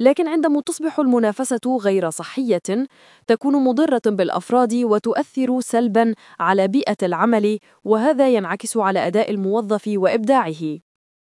لكن عندما تصبح المنافسة غير صحية تكون مضرة بالأفراد وتؤثر سلبا على بيئة العمل وهذا ينعكس على أداء الموظف وإبداعه.